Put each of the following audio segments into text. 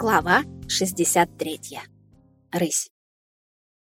Глава 63. Рысь.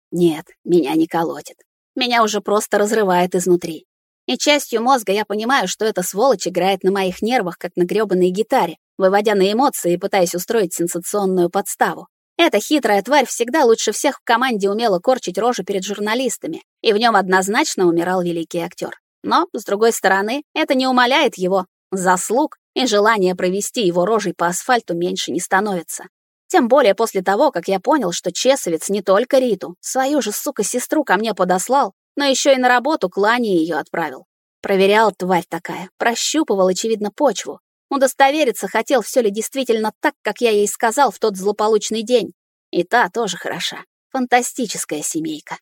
Нет, меня не колотит. Меня уже просто разрывает изнутри. И частью мозга я понимаю, что эта сволочь играет на моих нервах, как на грёбаной гитаре, выводя на эмоции и пытаясь устроить сенсационную подставу. Эта хитрая тварь всегда лучше всех в команде умела корчить рожи перед журналистами, и в нем однозначно умирал великий актер. Но, с другой стороны, это не умаляет его заслуг и желание провести его рожей по асфальту меньше не становится. Тем более после того, как я понял, что Чесовец не только Риту, свою же, сука, сестру ко мне подослал, но еще и на работу к Лане ее отправил. Проверял тварь такая, прощупывал, очевидно, почву. Удостовериться хотел, все ли действительно так, как я ей сказал в тот злополучный день. И та тоже хороша. Фантастическая семейка.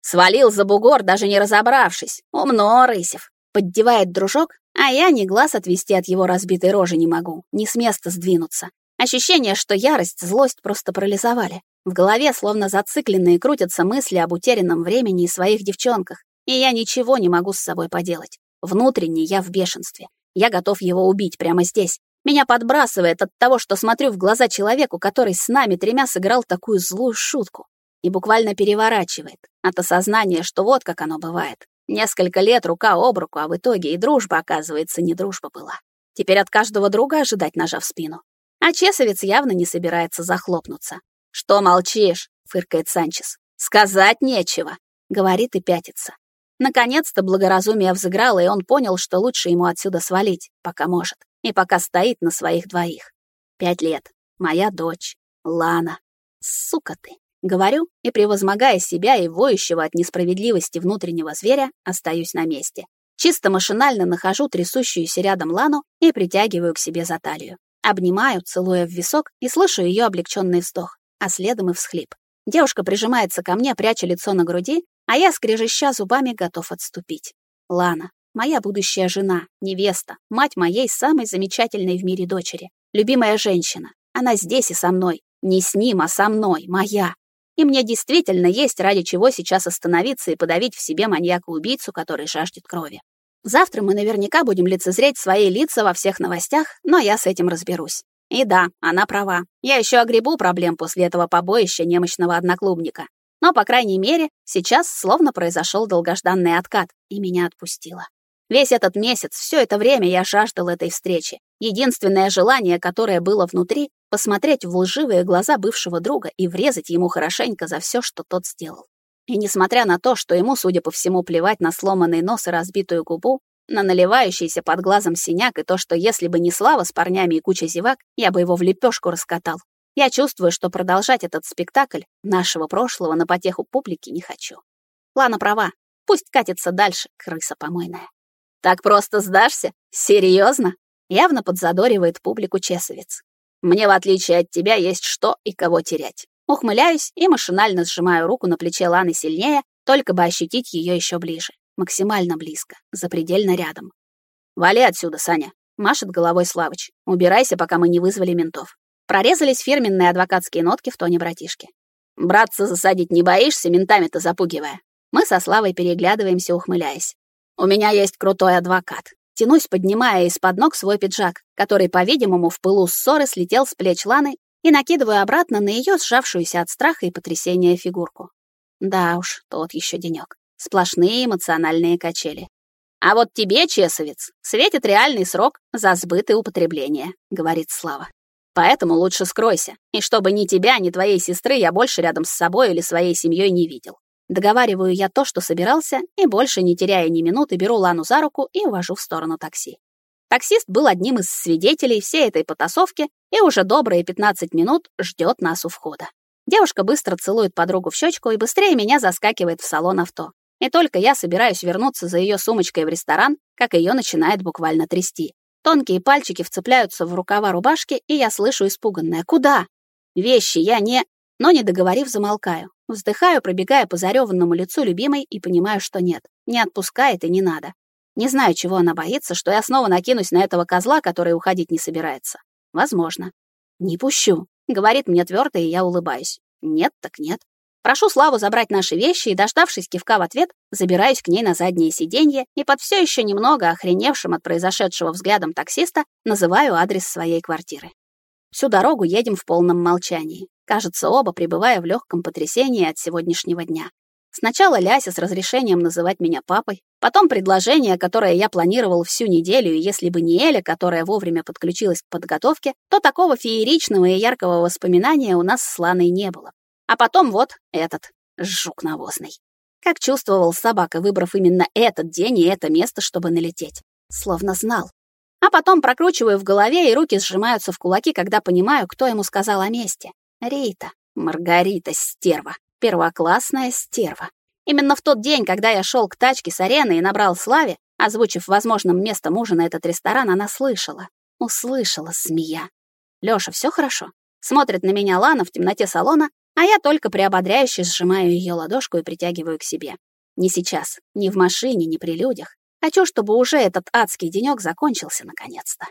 Свалил за бугор, даже не разобравшись. Умно, Рысев. Поддевает дружок, а я ни глаз отвести от его разбитой рожи не могу, ни с места сдвинуться. Ощущение, что ярость, злость просто парализовали. В голове словно зацикленные крутятся мысли об утерянном времени и своих девчонках, и я ничего не могу с собой поделать. Внутренне я в бешенстве. Я готов его убить прямо здесь. Меня подбрасывает от того, что смотрю в глаза человеку, который с нами тремя сыграл такую злую шутку. И буквально переворачивает от осознания, что вот как оно бывает. Несколько лет рука об руку, а в итоге и дружба, оказывается, не дружба была. Теперь от каждого друга ожидать ножа в спину. А чесовец явно не собирается захлопнуться. «Что молчишь?» — фыркает Санчес. «Сказать нечего», — говорит и пятится. Наконец-то благоразумие взыграло, и он понял, что лучше ему отсюда свалить, пока может, и пока стоит на своих двоих. Пять лет. Моя дочь. Лана. Сука ты. Говорю, и, превозмогая себя и воющего от несправедливости внутреннего зверя, остаюсь на месте. Чисто машинально нахожу трясущуюся рядом Лану и притягиваю к себе за талию. Обнимаю, целуя в висок, и слышу ее облегченный вздох, а следом и всхлип. Девушка прижимается ко мне, пряча лицо на груди, а я, скрежеща зубами, готов отступить. Лана, моя будущая жена, невеста, мать моей самой замечательной в мире дочери, любимая женщина. Она здесь и со мной. Не с ним, а со мной, моя. И мне действительно есть ради чего сейчас остановиться и подавить в себе маньяка-убийцу, который жаждет крови. Завтра мы наверняка будем лицезреть свои лица во всех новостях, но я с этим разберусь. И да, она права. Я еще огребу проблем после этого побоища немощного одноклубника. Но, по крайней мере, сейчас словно произошел долгожданный откат, и меня отпустило. Весь этот месяц, все это время я жаждал этой встречи. Единственное желание, которое было внутри, посмотреть в лживые глаза бывшего друга и врезать ему хорошенько за все, что тот сделал. И несмотря на то, что ему, судя по всему, плевать на сломанный нос и разбитую губу, на наливающийся под глазом синяк и то, что если бы не Слава с парнями и куча зевак, я бы его в лепешку раскатал, я чувствую, что продолжать этот спектакль нашего прошлого на потеху публики не хочу. Лана права, пусть катится дальше, крыса помойная. Так просто сдашься? Серьезно? Явно подзадоривает публику чесовец. Мне, в отличие от тебя, есть что и кого терять. Ухмыляюсь и машинально сжимаю руку на плече Ланы сильнее, только бы ощутить ее еще ближе. Максимально близко, запредельно рядом. «Вали отсюда, Саня», — машет головой Славыч. «Убирайся, пока мы не вызвали ментов». Прорезались фирменные адвокатские нотки в тоне братишки. «Братца засадить не боишься, ментами-то запугивая?» Мы со Славой переглядываемся, ухмыляясь. «У меня есть крутой адвокат. Тянусь, поднимая из-под ног свой пиджак, который, по-видимому, в пылу ссоры слетел с плеч Ланы и накидываю обратно на ее сжавшуюся от страха и потрясения фигурку. Да уж, тот еще денек. Сплошные эмоциональные качели. А вот тебе, чесовец, светит реальный срок за сбыт и употребление, говорит Слава. Поэтому лучше скройся, и чтобы ни тебя, ни твоей сестры я больше рядом с собой или своей семьей не видел. Договариваю я то, что собирался, и больше не теряя ни минуты, беру Лану за руку и увожу в сторону такси. Таксист был одним из свидетелей всей этой потасовки и уже добрые 15 минут ждет нас у входа. Девушка быстро целует подругу в щечку и быстрее меня заскакивает в салон авто. И только я собираюсь вернуться за ее сумочкой в ресторан, как ее начинает буквально трясти. Тонкие пальчики вцепляются в рукава рубашки, и я слышу испуганное «Куда?». Вещи я не... Но не договорив, замолкаю. Вздыхаю, пробегая по зареванному лицу любимой и понимаю, что нет. Не отпускает и не надо. Не знаю, чего она боится, что я снова накинусь на этого козла, который уходить не собирается. Возможно. «Не пущу», — говорит мне твердо, и я улыбаюсь. «Нет, так нет». Прошу Славу забрать наши вещи и, дождавшись кивка в ответ, забираюсь к ней на заднее сиденье и под все еще немного охреневшим от произошедшего взглядом таксиста называю адрес своей квартиры. Всю дорогу едем в полном молчании. Кажется, оба пребывая в легком потрясении от сегодняшнего дня. Сначала Ляся с разрешением называть меня папой, потом предложение, которое я планировал всю неделю, и если бы не Эля, которая вовремя подключилась к подготовке, то такого фееричного и яркого воспоминания у нас с Ланой не было. А потом вот этот жук навозный. Как чувствовал собака, выбрав именно этот день и это место, чтобы налететь. Словно знал. А потом прокручиваю в голове, и руки сжимаются в кулаки, когда понимаю, кто ему сказал о месте. Рита. Маргарита Стерва. Первоклассная стерва. Именно в тот день, когда я шел к тачке с арены и набрал Славе, озвучив возможным местом ужина этот ресторан, она слышала. Услышала змея. Лёша, все хорошо? Смотрит на меня Лана в темноте салона, а я только приободряюще сжимаю ее ладошку и притягиваю к себе. Не сейчас, ни в машине, ни при людях. Хочу, чтобы уже этот адский денек закончился наконец-то.